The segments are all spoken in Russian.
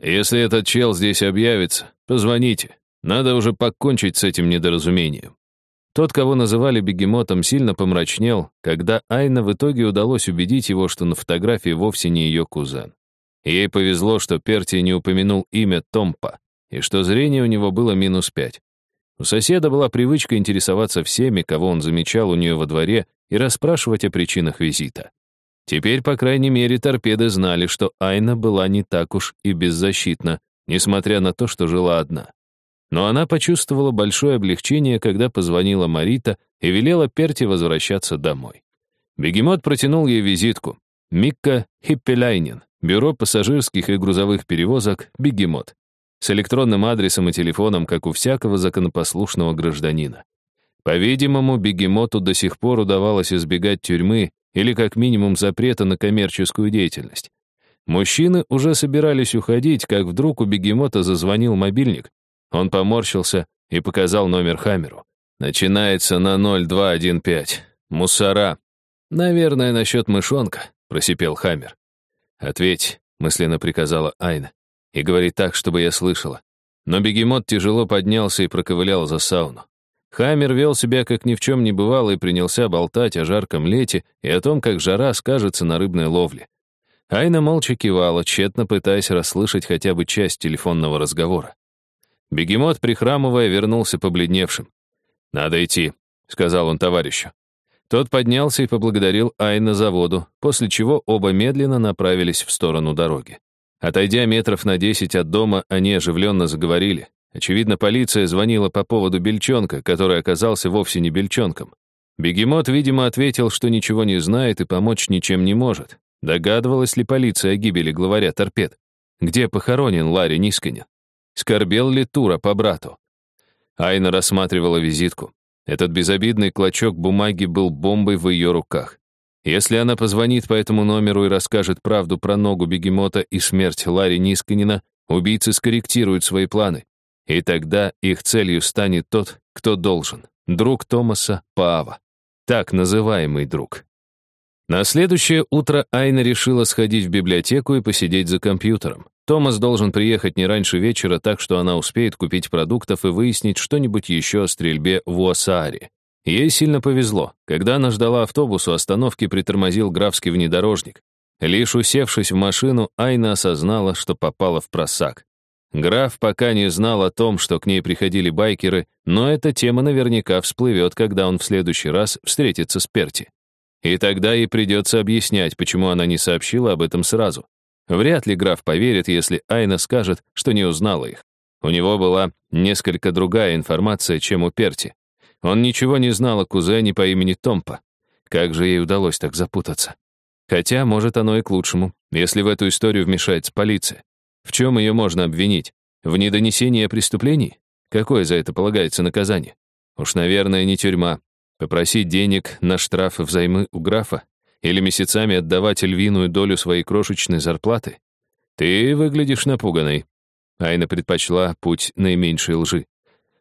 Если этот чел здесь объявится, позвоните. Надо уже покончить с этим недоразумением. Тот, кого называли бегемотом, сильно помрачнел, когда Айна в итоге удалось убедить его, что на фотографии вовсе не ее кузен. Ей повезло, что Перти не упомянул имя Томпа, и что зрение у него было минус пять. У соседа была привычка интересоваться всеми, кого он замечал у нее во дворе, и расспрашивать о причинах визита. Теперь, по крайней мере, торпеды знали, что Айна была не так уж и беззащитна, несмотря на то, что жила одна. Но она почувствовала большое облегчение, когда позвонила Марита и велела Перти возвращаться домой. Бегемот протянул ей визитку. Микка Хиппеляйнин, бюро пассажирских и грузовых перевозок «Бегемот», с электронным адресом и телефоном, как у всякого законопослушного гражданина. По-видимому, бегемоту до сих пор удавалось избегать тюрьмы или как минимум запрета на коммерческую деятельность. Мужчины уже собирались уходить, как вдруг у бегемота зазвонил мобильник, он поморщился и показал номер Хамеру. «Начинается на 0215. Мусора. Наверное, насчет мышонка», — просипел Хаммер. «Ответь», — мысленно приказала Айна. «И говори так, чтобы я слышала». Но бегемот тяжело поднялся и проковылял за сауну. Хаммер вел себя, как ни в чем не бывало, и принялся болтать о жарком лете и о том, как жара скажется на рыбной ловле. Айна молча кивала, тщетно пытаясь расслышать хотя бы часть телефонного разговора. Бегемот, прихрамывая, вернулся побледневшим. «Надо идти», — сказал он товарищу. Тот поднялся и поблагодарил Айна за воду, после чего оба медленно направились в сторону дороги. Отойдя метров на десять от дома, они оживленно заговорили. Очевидно, полиция звонила по поводу бельчонка, который оказался вовсе не бельчонком. Бегемот, видимо, ответил, что ничего не знает и помочь ничем не может. Догадывалась ли полиция о гибели главаря торпед? Где похоронен Ларри Нисканин? Скорбел ли Тура по брату? Айна рассматривала визитку. Этот безобидный клочок бумаги был бомбой в ее руках. Если она позвонит по этому номеру и расскажет правду про ногу бегемота и смерть Ларри Нисканина, убийцы скорректируют свои планы. И тогда их целью станет тот, кто должен. Друг Томаса Паава. Так называемый друг. На следующее утро Айна решила сходить в библиотеку и посидеть за компьютером. Томас должен приехать не раньше вечера, так что она успеет купить продуктов и выяснить что-нибудь еще о стрельбе в Уасааре. Ей сильно повезло. Когда она ждала автобус, у остановки притормозил графский внедорожник. Лишь усевшись в машину, Айна осознала, что попала в просак. Граф пока не знал о том, что к ней приходили байкеры, но эта тема наверняка всплывет, когда он в следующий раз встретится с Перти. И тогда ей придется объяснять, почему она не сообщила об этом сразу. Вряд ли граф поверит, если Айна скажет, что не узнала их. У него была несколько другая информация, чем у Перти. Он ничего не знал о кузене по имени Томпа. Как же ей удалось так запутаться? Хотя, может, оно и к лучшему, если в эту историю вмешается полиция. В чем ее можно обвинить? В недонесении о преступлении? Какое за это полагается наказание? Уж, наверное, не тюрьма. Попросить денег на штраф взаймы у графа или месяцами отдавать львиную долю своей крошечной зарплаты? Ты выглядишь напуганной. Айна предпочла путь наименьшей лжи.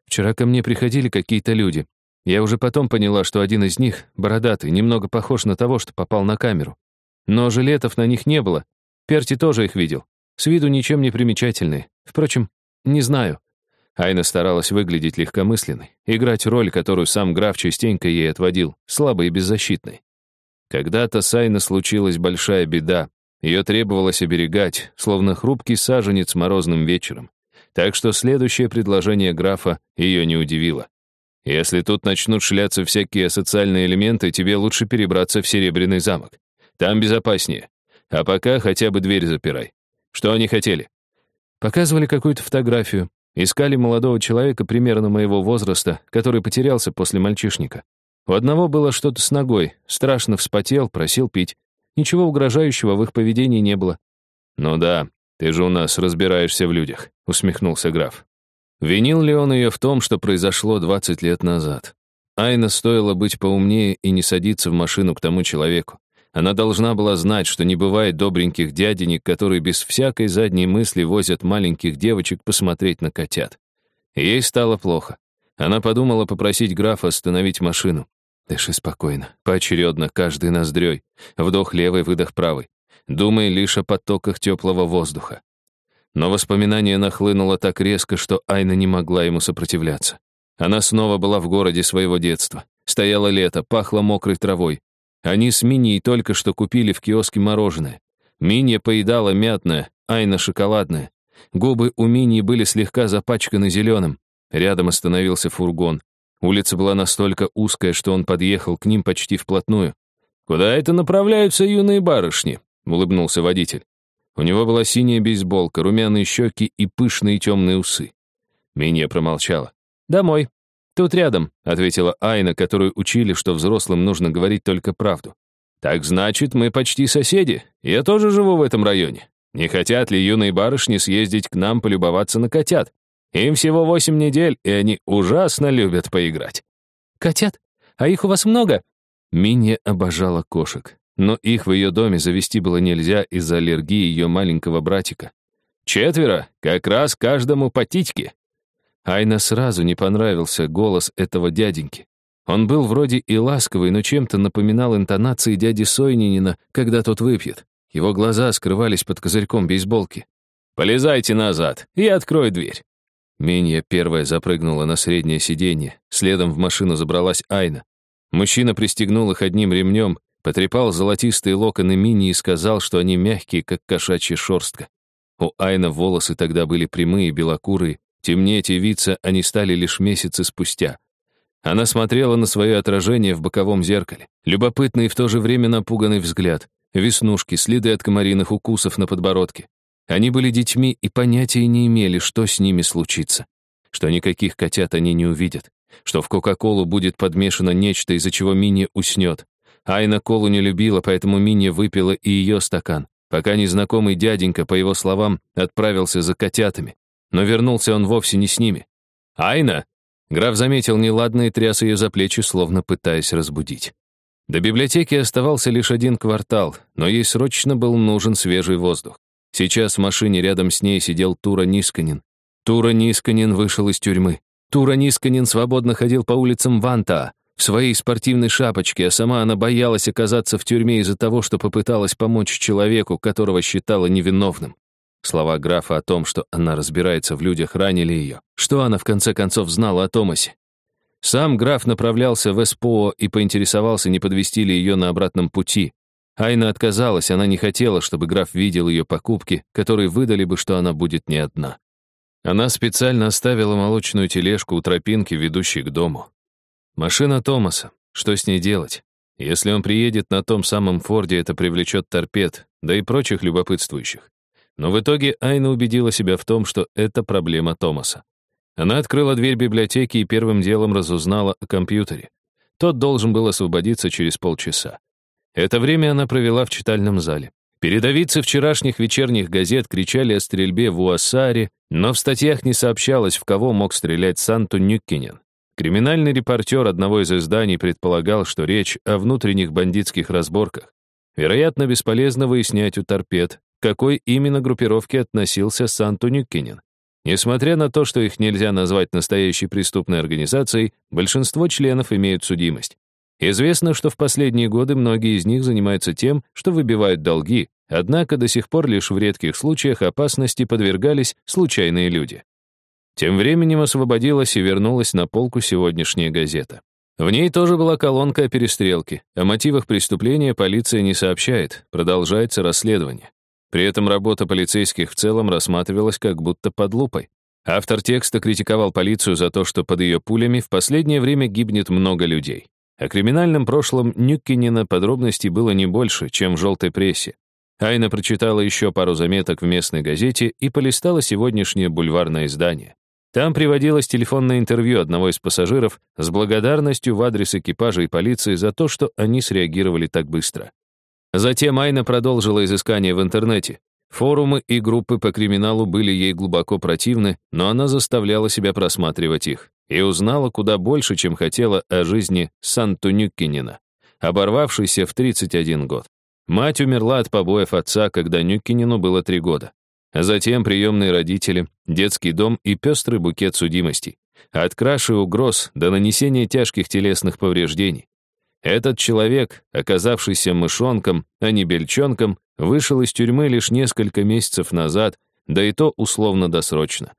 Вчера ко мне приходили какие-то люди. Я уже потом поняла, что один из них, бородатый, немного похож на того, что попал на камеру. Но жилетов на них не было. Перти тоже их видел. С виду ничем не примечательные. Впрочем, не знаю. Айна старалась выглядеть легкомысленной, играть роль, которую сам граф частенько ей отводил, слабой и беззащитной. Когда-то с Айной случилась большая беда. Ее требовалось оберегать, словно хрупкий саженец морозным вечером. Так что следующее предложение графа ее не удивило. Если тут начнут шляться всякие социальные элементы, тебе лучше перебраться в Серебряный замок. Там безопаснее. А пока хотя бы дверь запирай. Что они хотели? Показывали какую-то фотографию. Искали молодого человека примерно моего возраста, который потерялся после мальчишника. У одного было что-то с ногой, страшно вспотел, просил пить. Ничего угрожающего в их поведении не было. «Ну да, ты же у нас разбираешься в людях», — усмехнулся граф. Винил ли он ее в том, что произошло 20 лет назад? Айна стоило быть поумнее и не садиться в машину к тому человеку. Она должна была знать, что не бывает добреньких дяденек, которые без всякой задней мысли возят маленьких девочек посмотреть на котят. Ей стало плохо. Она подумала попросить графа остановить машину. Дыши спокойно, поочередно, каждый ноздрёй. Вдох левый, выдох правый. Думай лишь о потоках теплого воздуха. Но воспоминание нахлынуло так резко, что Айна не могла ему сопротивляться. Она снова была в городе своего детства. Стояло лето, пахло мокрой травой. Они с Миней только что купили в киоске мороженое. Минья поедала мятное, Айна шоколадное. Губы у Миньи были слегка запачканы зеленым. Рядом остановился фургон. Улица была настолько узкая, что он подъехал к ним почти вплотную. «Куда это направляются юные барышни?» — улыбнулся водитель. У него была синяя бейсболка, румяные щеки и пышные темные усы. Минья промолчала. «Домой. Тут рядом», — ответила Айна, которую учили, что взрослым нужно говорить только правду. «Так значит, мы почти соседи. Я тоже живу в этом районе. Не хотят ли юные барышни съездить к нам полюбоваться на котят? Им всего восемь недель, и они ужасно любят поиграть». «Котят? А их у вас много?» Минья обожала кошек, но их в ее доме завести было нельзя из-за аллергии ее маленького братика. «Четверо, как раз каждому по титьке». Айна сразу не понравился голос этого дяденьки. Он был вроде и ласковый, но чем-то напоминал интонации дяди Сойнинина, когда тот выпьет. Его глаза скрывались под козырьком бейсболки. «Полезайте назад, я открою дверь». Минья первая запрыгнула на среднее сиденье, следом в машину забралась Айна. Мужчина пристегнул их одним ремнем, потрепал золотистые локоны Мини и сказал, что они мягкие, как кошачья шерстка. У Айна волосы тогда были прямые, белокурые, темнеть и виться они стали лишь месяцы спустя. Она смотрела на свое отражение в боковом зеркале. Любопытный и в то же время напуганный взгляд. Веснушки, следы от комариных укусов на подбородке. Они были детьми и понятия не имели, что с ними случится. Что никаких котят они не увидят. Что в Кока-Колу будет подмешано нечто, из-за чего Мини уснет. Айна колу не любила, поэтому Мини выпила и ее стакан, пока незнакомый дяденька, по его словам, отправился за котятами. Но вернулся он вовсе не с ними. «Айна!» Граф заметил неладное и тряс ее за плечи, словно пытаясь разбудить. До библиотеки оставался лишь один квартал, но ей срочно был нужен свежий воздух. Сейчас в машине рядом с ней сидел Тура Нисканин. Тура Нисканин вышел из тюрьмы. Тура Нисканин свободно ходил по улицам Ванта в своей спортивной шапочке, а сама она боялась оказаться в тюрьме из-за того, что попыталась помочь человеку, которого считала невиновным. Слова графа о том, что она разбирается в людях, ранили ее. Что она, в конце концов, знала о Томасе? Сам граф направлялся в СПО и поинтересовался, не подвести ли ее на обратном пути. Айна отказалась, она не хотела, чтобы граф видел ее покупки, которые выдали бы, что она будет не одна. Она специально оставила молочную тележку у тропинки, ведущей к дому. Машина Томаса. Что с ней делать? Если он приедет на том самом Форде, это привлечет торпед, да и прочих любопытствующих. Но в итоге Айна убедила себя в том, что это проблема Томаса. Она открыла дверь библиотеки и первым делом разузнала о компьютере. Тот должен был освободиться через полчаса. Это время она провела в читальном зале. Передовицы вчерашних вечерних газет кричали о стрельбе в Уассаре, но в статьях не сообщалось, в кого мог стрелять Санту Нюккинен. Криминальный репортер одного из изданий предполагал, что речь о внутренних бандитских разборках. Вероятно, бесполезно выяснять у торпед, к какой именно группировке относился Санту Нюккинен. Несмотря на то, что их нельзя назвать настоящей преступной организацией, большинство членов имеют судимость. Известно, что в последние годы многие из них занимаются тем, что выбивают долги, однако до сих пор лишь в редких случаях опасности подвергались случайные люди. Тем временем освободилась и вернулась на полку сегодняшняя газета. В ней тоже была колонка о перестрелке. О мотивах преступления полиция не сообщает, продолжается расследование. При этом работа полицейских в целом рассматривалась как будто под лупой. Автор текста критиковал полицию за то, что под ее пулями в последнее время гибнет много людей. О криминальном прошлом Нюккинена подробностей было не больше, чем в желтой прессе. Айна прочитала еще пару заметок в местной газете и полистала сегодняшнее бульварное издание. Там приводилось телефонное интервью одного из пассажиров с благодарностью в адрес экипажа и полиции за то, что они среагировали так быстро. Затем Айна продолжила изыскание в интернете. Форумы и группы по криминалу были ей глубоко противны, но она заставляла себя просматривать их и узнала куда больше, чем хотела о жизни Санту Нюккинена, оборвавшейся в 31 год. Мать умерла от побоев отца, когда Нюккинену было три года. А затем приемные родители, детский дом и пестрый букет судимостей. От краши угроз до нанесения тяжких телесных повреждений. Этот человек, оказавшийся мышонком, а не бельчонком, вышел из тюрьмы лишь несколько месяцев назад, да и то условно-досрочно.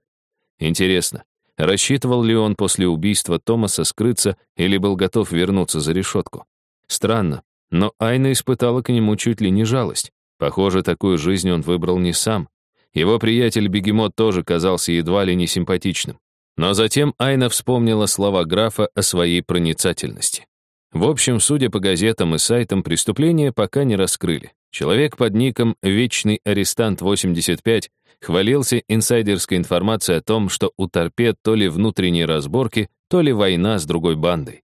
Интересно, рассчитывал ли он после убийства Томаса скрыться или был готов вернуться за решетку? Странно, но Айна испытала к нему чуть ли не жалость. Похоже, такую жизнь он выбрал не сам. Его приятель-бегемот тоже казался едва ли не симпатичным. Но затем Айна вспомнила слова графа о своей проницательности. В общем, судя по газетам и сайтам, преступление пока не раскрыли. Человек под ником «Вечный арестант 85» хвалился инсайдерской информацией о том, что у торпед то ли внутренние разборки, то ли война с другой бандой.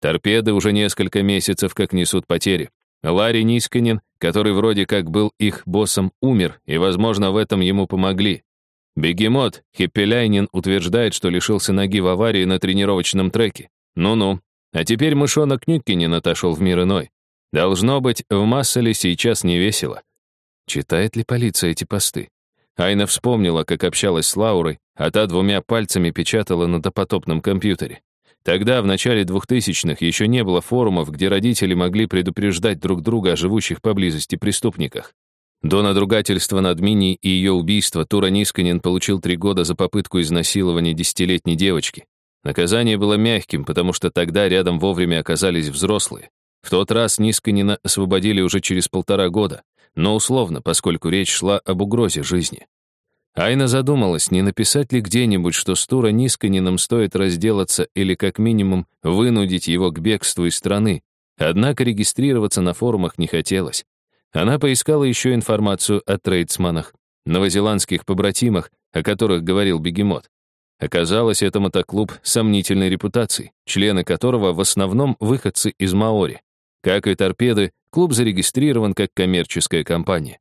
Торпеды уже несколько месяцев как несут потери. Ларри Нисканин, который вроде как был их боссом, умер, и, возможно, в этом ему помогли. Бегемот Хиппеляйнин утверждает, что лишился ноги в аварии на тренировочном треке. Ну-ну. А теперь мышонок Нюткинин отошел в мир иной. Должно быть, в Масселе сейчас не весело. Читает ли полиция эти посты? Айна вспомнила, как общалась с Лаурой, а та двумя пальцами печатала на допотопном компьютере. Тогда, в начале 2000-х, еще не было форумов, где родители могли предупреждать друг друга о живущих поблизости преступниках. До надругательства над Мини и ее убийства Тура Нисканин получил три года за попытку изнасилования десятилетней девочки. Наказание было мягким, потому что тогда рядом вовремя оказались взрослые. В тот раз Нисканина освободили уже через полтора года, но условно, поскольку речь шла об угрозе жизни. Айна задумалась, не написать ли где-нибудь, что с Тура Нисканином стоит разделаться или как минимум вынудить его к бегству из страны, однако регистрироваться на форумах не хотелось. Она поискала еще информацию о трейдсманах, новозеландских побратимах, о которых говорил бегемот. Оказалось, это мотоклуб сомнительной репутации, члены которого в основном выходцы из Маори. Как и торпеды, клуб зарегистрирован как коммерческая компания.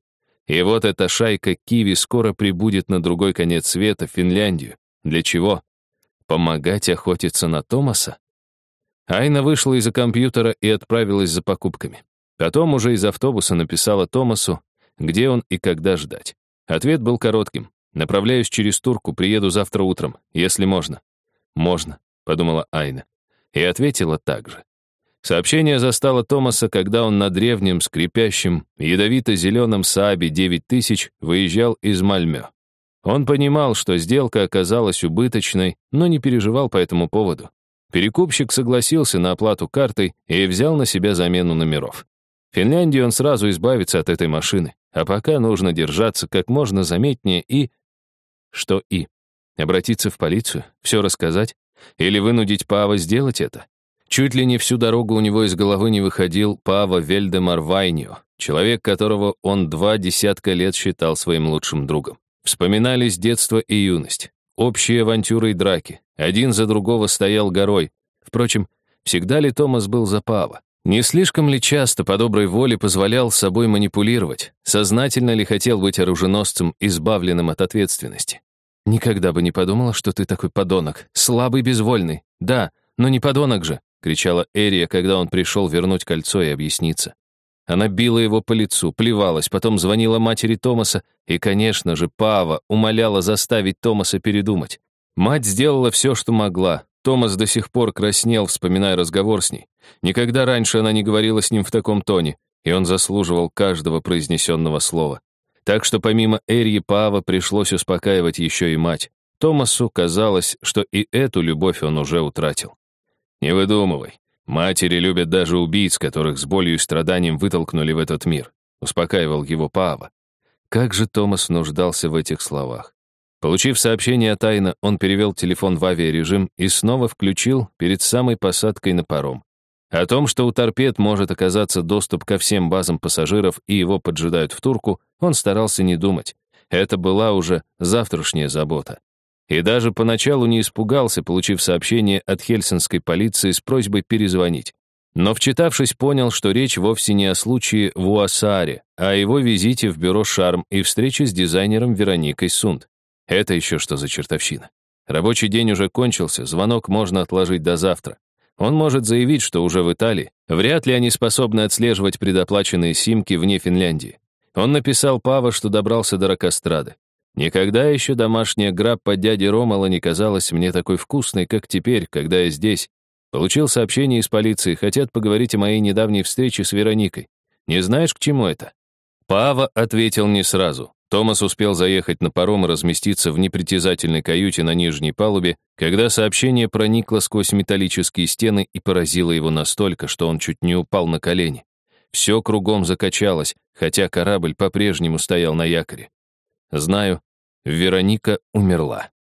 И вот эта шайка Киви скоро прибудет на другой конец света, в Финляндию. Для чего? Помогать охотиться на Томаса? Айна вышла из-за компьютера и отправилась за покупками. Потом уже из автобуса написала Томасу, где он и когда ждать. Ответ был коротким. «Направляюсь через Турку, приеду завтра утром, если можно». «Можно», — подумала Айна. И ответила так же. Сообщение застало Томаса, когда он на древнем, скрипящем, ядовито-зеленом Сааби 9000 выезжал из Мальмё. Он понимал, что сделка оказалась убыточной, но не переживал по этому поводу. Перекупщик согласился на оплату картой и взял на себя замену номеров. В Финляндии он сразу избавится от этой машины, а пока нужно держаться как можно заметнее и... Что и? Обратиться в полицию? Все рассказать? Или вынудить Пава сделать это? Чуть ли не всю дорогу у него из головы не выходил Пава Вельдемар Вайнио, человек, которого он два десятка лет считал своим лучшим другом. Вспоминались детство и юность, общие авантюры и драки. Один за другого стоял горой. Впрочем, всегда ли Томас был за Пава? Не слишком ли часто по доброй воле позволял собой манипулировать? Сознательно ли хотел быть оруженосцем, избавленным от ответственности? «Никогда бы не подумала, что ты такой подонок. Слабый, безвольный. Да, но не подонок же!» — кричала Эрия, когда он пришел вернуть кольцо и объясниться. Она била его по лицу, плевалась, потом звонила матери Томаса и, конечно же, Пава умоляла заставить Томаса передумать. Мать сделала все, что могла. Томас до сих пор краснел, вспоминая разговор с ней. Никогда раньше она не говорила с ним в таком тоне, и он заслуживал каждого произнесенного слова. Так что помимо Эрьи Пава пришлось успокаивать еще и мать. Томасу казалось, что и эту любовь он уже утратил. «Не выдумывай. Матери любят даже убийц, которых с болью и страданием вытолкнули в этот мир», успокаивал его Пава. Как же Томас нуждался в этих словах. Получив сообщение от Айна, он перевел телефон в авиарежим и снова включил перед самой посадкой на паром. О том, что у торпед может оказаться доступ ко всем базам пассажиров и его поджидают в турку, он старался не думать. Это была уже завтрашняя забота. И даже поначалу не испугался, получив сообщение от хельсинской полиции с просьбой перезвонить. Но, вчитавшись, понял, что речь вовсе не о случае в Уассааре, а о его визите в бюро «Шарм» и встрече с дизайнером Вероникой Сунд. Это еще что за чертовщина? Рабочий день уже кончился, звонок можно отложить до завтра. Он может заявить, что уже в Италии. Вряд ли они способны отслеживать предоплаченные симки вне Финляндии. Он написал Пава, что добрался до Рокострады. Никогда еще домашняя граппа дяди Ромала не казалась мне такой вкусной, как теперь, когда я здесь. Получил сообщение из полиции, хотят поговорить о моей недавней встрече с Вероникой. Не знаешь, к чему это? Пава ответил не сразу. Томас успел заехать на паром и разместиться в непритязательной каюте на нижней палубе, когда сообщение проникло сквозь металлические стены и поразило его настолько, что он чуть не упал на колени. Все кругом закачалось, хотя корабль по-прежнему стоял на якоре. Знаю, Вероника умерла.